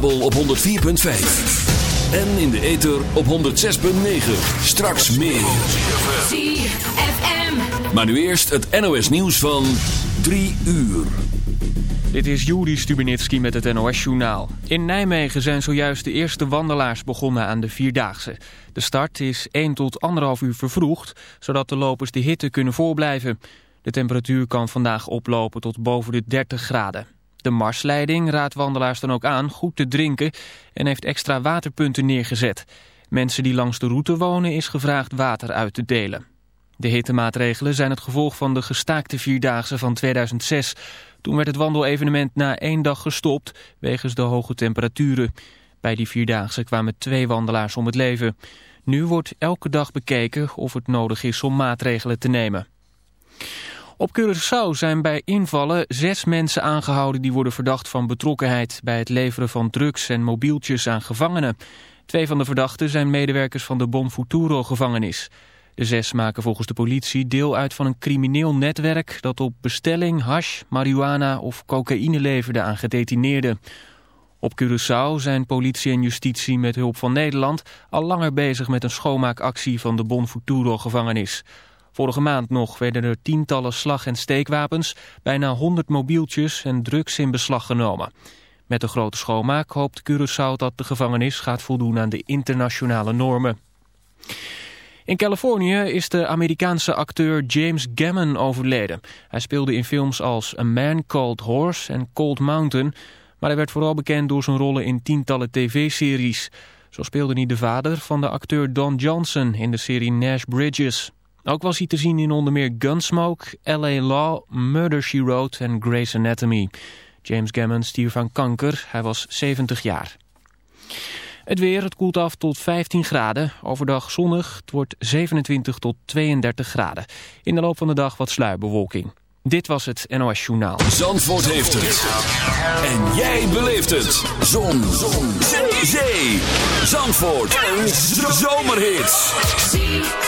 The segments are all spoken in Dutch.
kabel op 104.5. En in de ether op 106.9. Straks meer. ZFM. Maar nu eerst het NOS nieuws van 3 uur. Dit is Juri Stubenitski met het NOS-journaal. In Nijmegen zijn zojuist de eerste wandelaars begonnen aan de Vierdaagse. De start is 1 tot 1,5 uur vervroegd, zodat de lopers de hitte kunnen voorblijven. De temperatuur kan vandaag oplopen tot boven de 30 graden. De marsleiding raadt wandelaars dan ook aan goed te drinken en heeft extra waterpunten neergezet. Mensen die langs de route wonen is gevraagd water uit te delen. De hittemaatregelen zijn het gevolg van de gestaakte Vierdaagse van 2006. Toen werd het wandelevenement na één dag gestopt wegens de hoge temperaturen. Bij die Vierdaagse kwamen twee wandelaars om het leven. Nu wordt elke dag bekeken of het nodig is om maatregelen te nemen. Op Curaçao zijn bij invallen zes mensen aangehouden die worden verdacht van betrokkenheid bij het leveren van drugs en mobieltjes aan gevangenen. Twee van de verdachten zijn medewerkers van de Bon Futuro gevangenis. De zes maken volgens de politie deel uit van een crimineel netwerk dat op bestelling hash, marihuana of cocaïne leverde aan gedetineerden. Op Curaçao zijn politie en justitie met hulp van Nederland al langer bezig met een schoonmaakactie van de Bon Futuro gevangenis. Vorige maand nog werden er tientallen slag- en steekwapens, bijna 100 mobieltjes en drugs in beslag genomen. Met de grote schoonmaak hoopt Curaçao dat de gevangenis gaat voldoen aan de internationale normen. In Californië is de Amerikaanse acteur James Gammon overleden. Hij speelde in films als A Man Called Horse en Cold Mountain... maar hij werd vooral bekend door zijn rollen in tientallen tv-series. Zo speelde hij de vader van de acteur Don Johnson in de serie Nash Bridges. Ook was hij te zien in onder meer Gunsmoke, L.A. Law, Murder, She Wrote en Grey's Anatomy. James Gammon stierf aan kanker, hij was 70 jaar. Het weer, het koelt af tot 15 graden. Overdag zonnig, het wordt 27 tot 32 graden. In de loop van de dag wat sluierbewolking. Dit was het NOS Journaal. Zandvoort heeft het. En jij beleeft het. Zon. Zon. Zee. Zandvoort. Een zomerhit.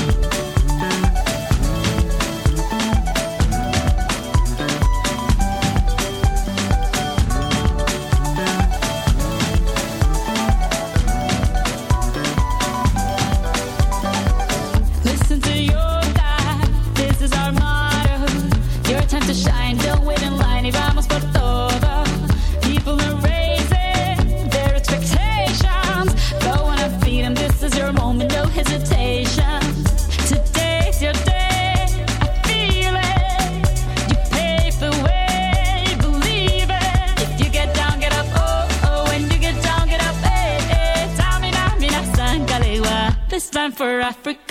Africa.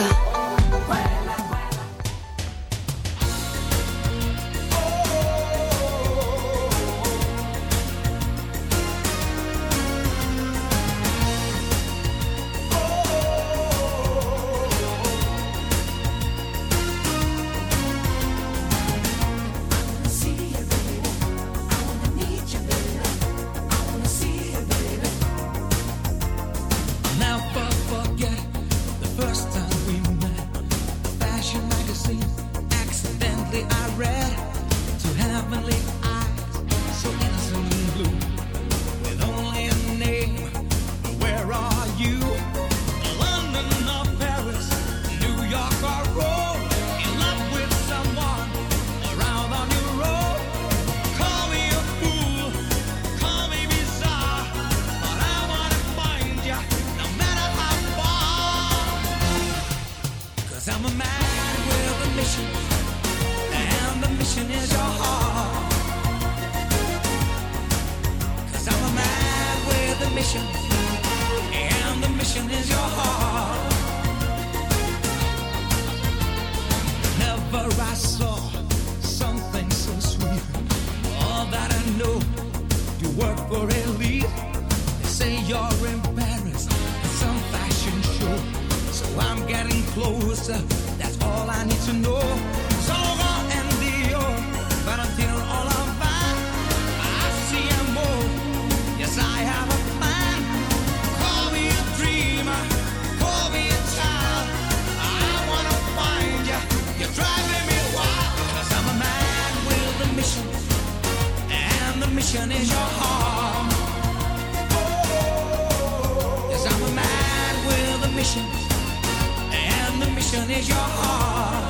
Africa. is your heart. I'm a man with a mission, and the mission is your heart.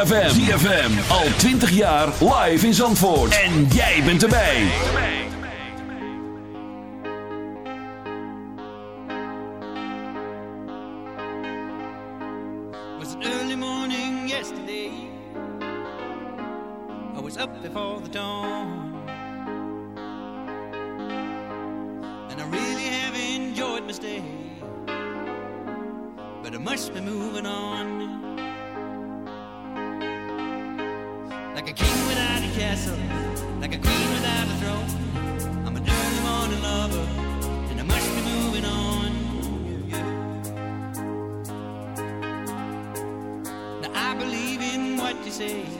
ZFM. ZFM. Al 20 jaar live in Zandvoort. En jij bent erbij. It was an early morning yesterday. I was up before the dawn. And I really have enjoyed my stay. But I must be moving on. castle, like a queen without a throne. I'm a dirty morning lover, and I must be moving on. Yeah. Now I believe in what you say.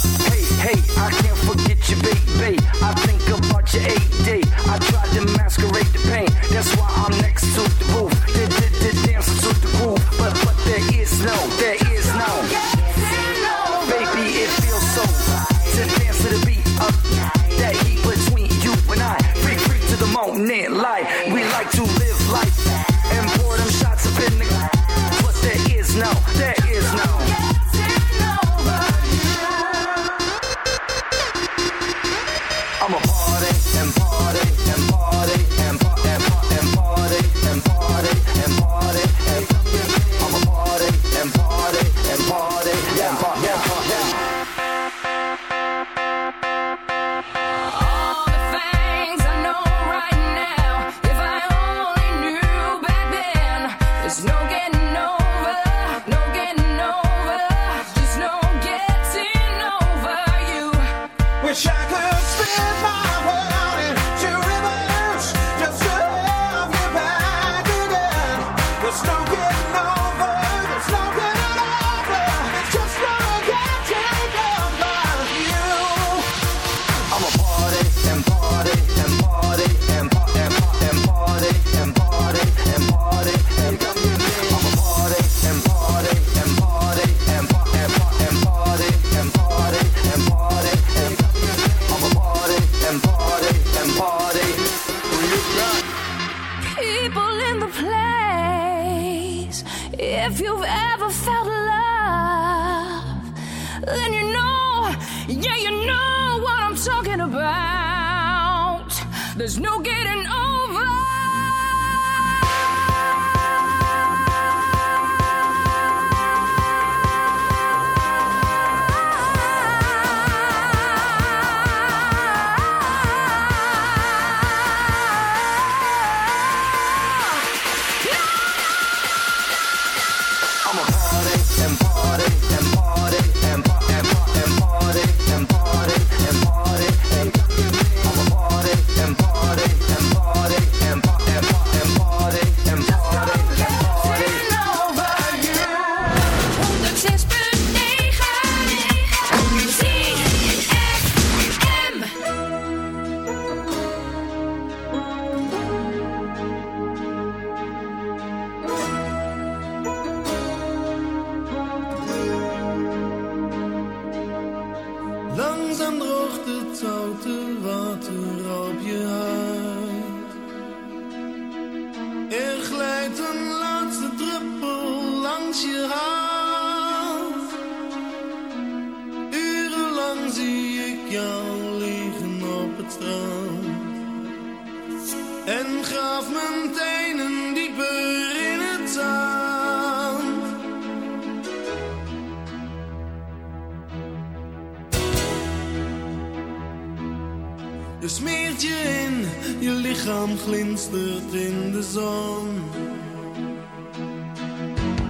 Je smeert je in, je lichaam glinstert in de zon.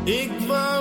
Ik wou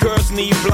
Girls need blood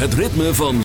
Het ritme van...